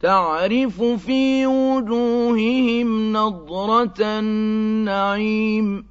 تَعْرِفُ فِي وُجُوهِهِمْ نَضْرَةَ النَّعِيمِ.